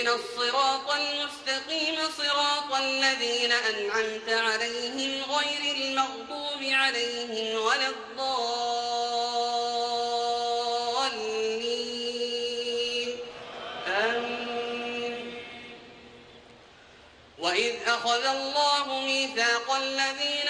اهدنا الصراط المستقيم صراط الذين أنعمت عليهم غير المغضوب عليهم ولا الضالين. آمين. وإذ أخذ الله ميثاق الذين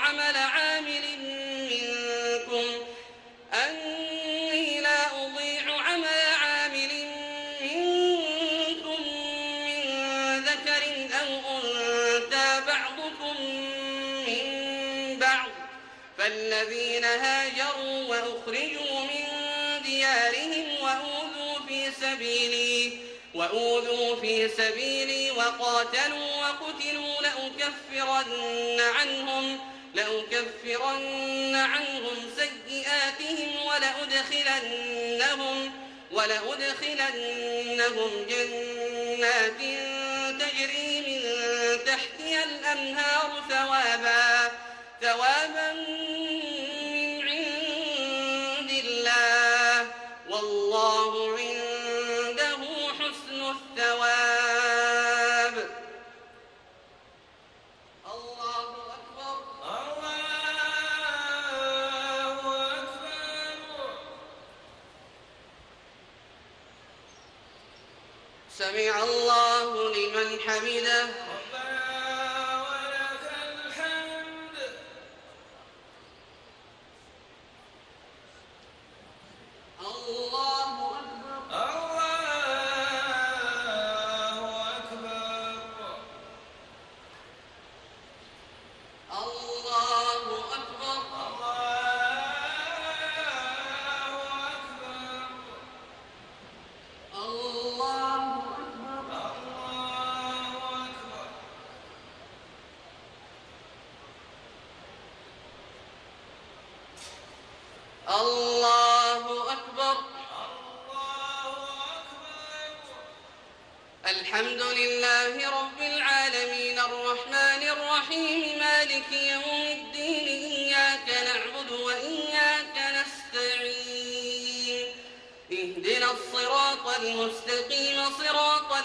فالذين هاجروا وأخرجوا من ديارهم وأوذوا في سبيلي وأوذوا في سبيلي وقاتلوا وقتلوا لأكفرن عنهم لأكفرن عنهم سيئاتهم ولأدخلنهم ولأدخلنهم جنات تجري من تحتها الأنهار ثوابا ثوابا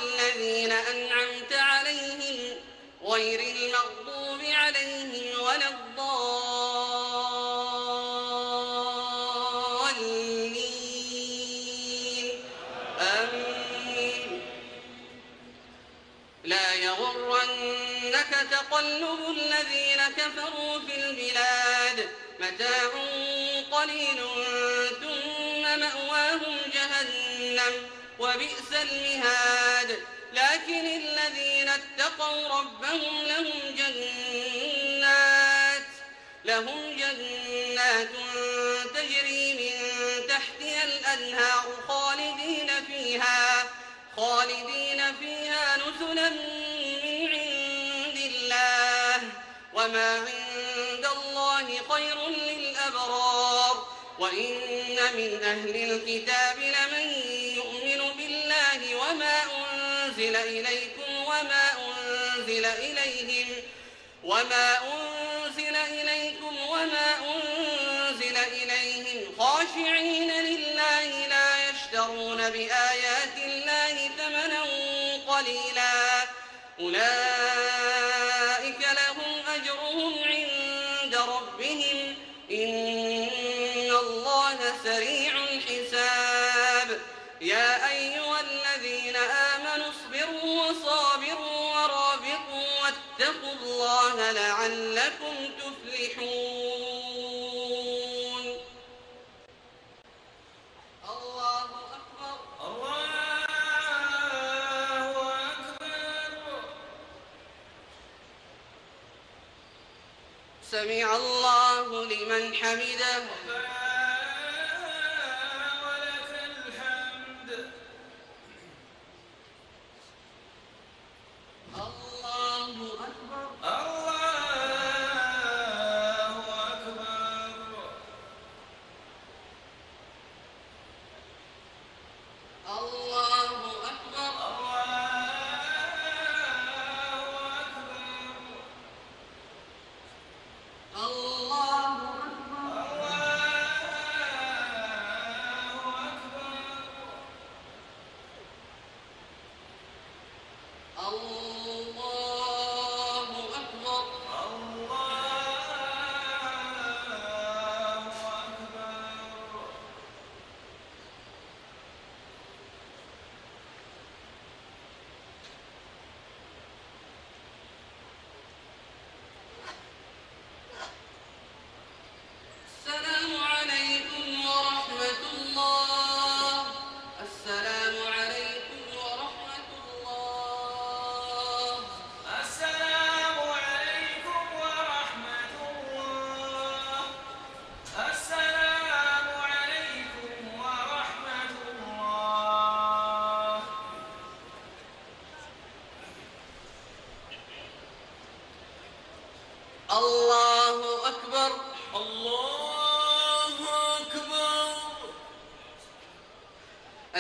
الذين أنعمت عليهم غير المغضوب عليهم ولا الضالين. آمين. لا يغرنك تقلب الذين كفروا في البلاد. متاع قليل وبئس المهاد. لكن الذين اتقوا ربهم لهم جنات لهم جنات تجري من تحتها الأنهار خالدين فيها خالدين فيها نزلا من عند الله. وما عند الله خير للأبرار. وإن من أهل الكتاب أنزل إليكم وما أنزل إليهم وما أنزل إليكم وما أنزل إليهم خاشعين لله لا يشترون بآيات الله لعلكم تفلحون. الله أكبر. الله أكبر. سمع الله لمن حمده.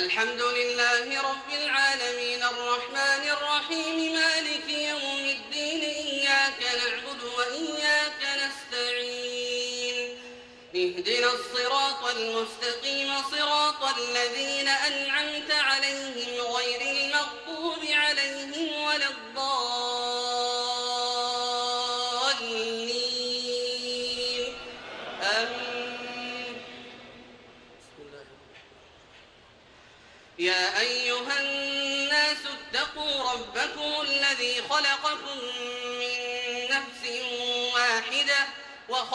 الحمد لله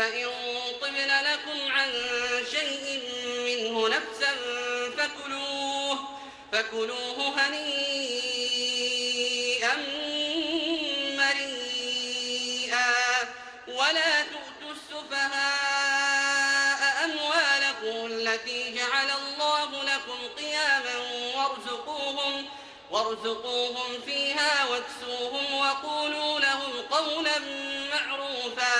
فإن طبن لكم عن شيء منه نفسا فكلوه فكلوه هنيئا مريئا. ولا تؤتوا السفهاء أموالكم التي جعل الله لكم قياما وارزقوهم وارزقوهم فيها واكسوهم وقولوا لهم قولا معروفا.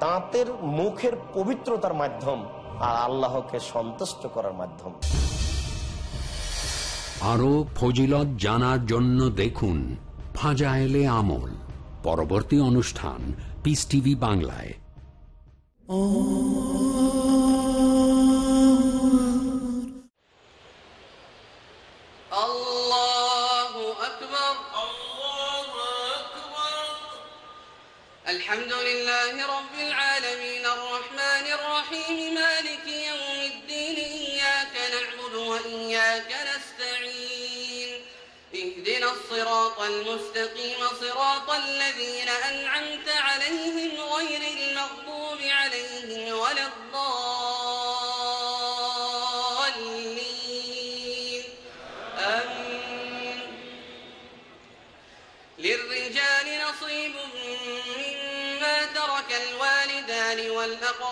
দাঁতের মুখের পবিত্রতার মাধ্যম আর আল্লাহকে সন্তুষ্ট করার মাধ্যম। আরও ফজিলত জানার জন্য দেখুন ফাজাইলে আমল, পরবর্তী অনুষ্ঠান পিস টিভি বাংলায়।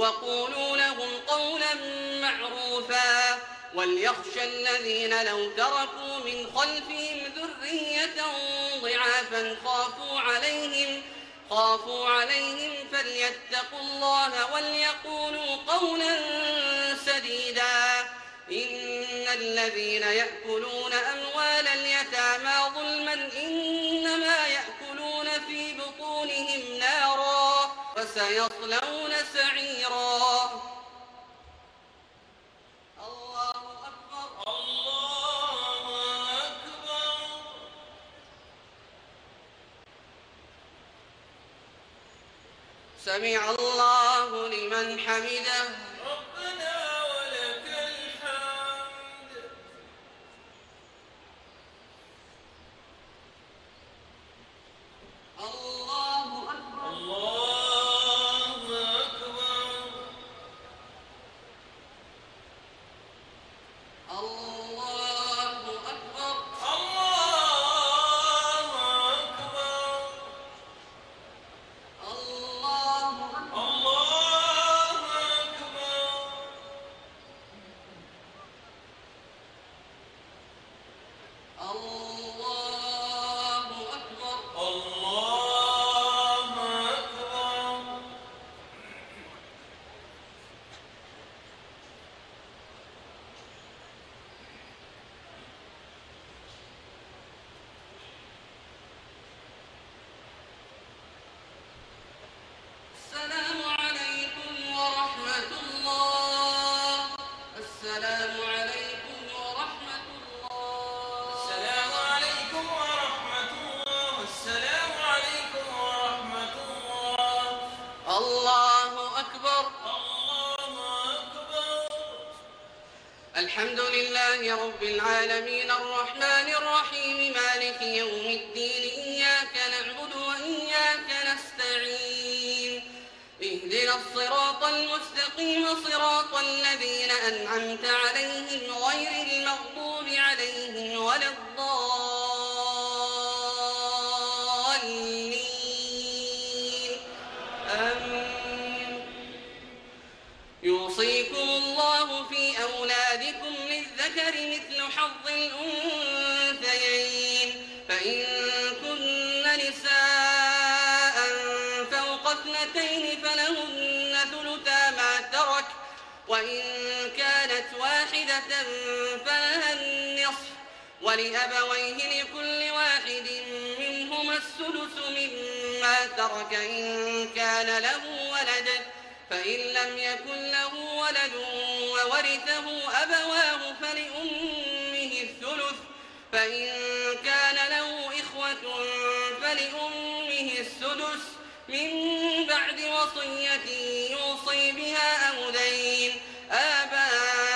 وقولوا لهم قولا معروفا وليخشى الذين لو تركوا من خلفهم ذرية ضعافا خافوا عليهم خافوا عليهم فليتقوا الله وليقولوا قولا سديدا. إن الذين يأكلون أموال اليتامى ظلما إنما يأكلون نارا وسيصلون سعيرا سمع الله لمن حمده. حظ الأنثيين. فإن كن نساء فوق اثنتين فلهن ثلثا ما ترك وإن كانت واحدة فلها النصف. ولأبويه لكل واحد منهما السدس مما ترك. إن كان له ولد فإن لم يكن له ولد وورثه أبواه فلأمه الثلث فإن كان له إخوة فلأمه السدس من بعد وصية يوصي بها أو دين. آباؤكم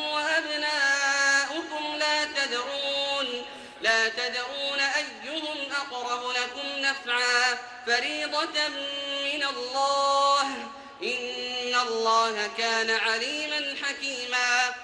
وأبناؤكم لا تدرون لا تدرون أيهم أقرب لكم نفعا. فريضة من الله. إن الله كان عليما حكيما.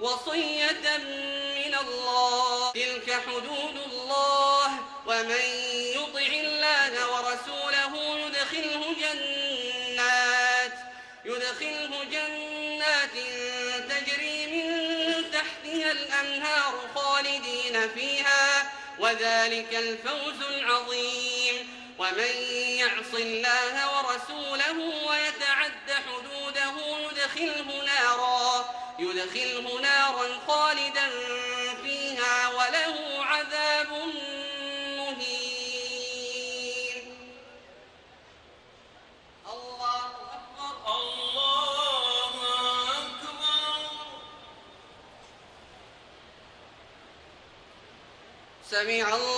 وصية من الله. تلك حدود الله. ومن يطع الله ورسوله يدخله جنات. يدخله جنات تجري من تحتها الأنهار خالدين فيها. وذلك الفوز العظيم. ومن يعص الله ورسوله ويتعد حدوده يدخله نارا. يدخله نارا خالدا فيها وله عذاب مهين. الله أكبر الله أكبر. سمع الله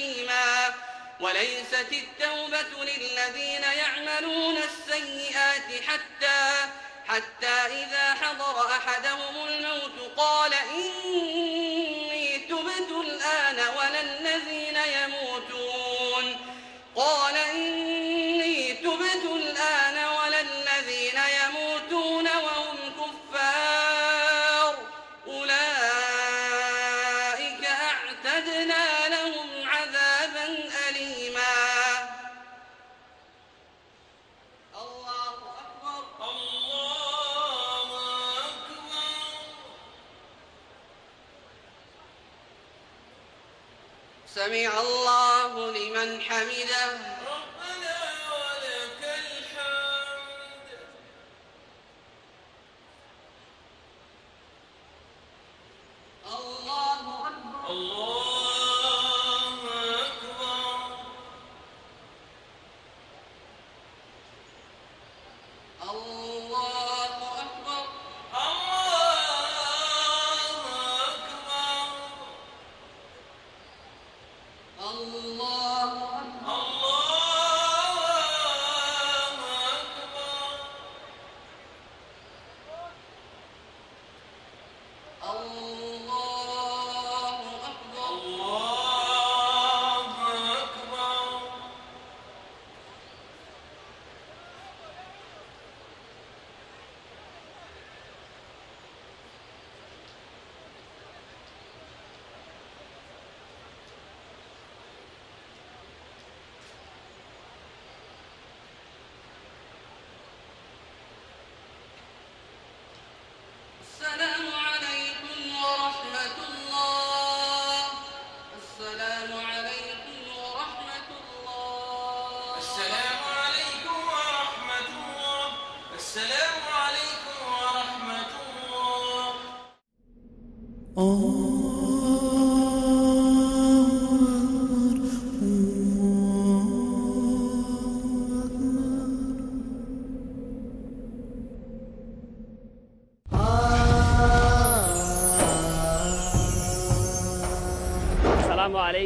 حكيما. وليست التوبة للذين يعملون السيئات حتى حتى إذا حضر أحدهم الموت قال إني تبت الآن ولا الذين يموتون. قال إني الله لمن حمده.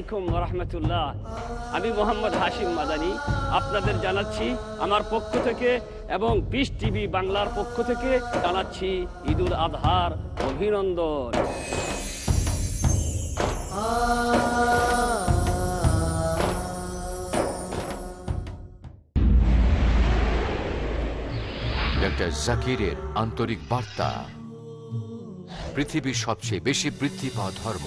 আলাইকুম রহমতুল্লাহ আমি মোহাম্মদ হাশিম মাদানি, আপনাদের জানাচ্ছি আমার পক্ষ থেকে এবং পিস টিভি বাংলার পক্ষ থেকে জানাচ্ছি ঈদুল আধার অভিনন্দন। জাকিরের আন্তরিক বার্তা। পৃথিবীর সবচেয়ে বেশি বৃদ্ধি পাওয়া ধর্ম।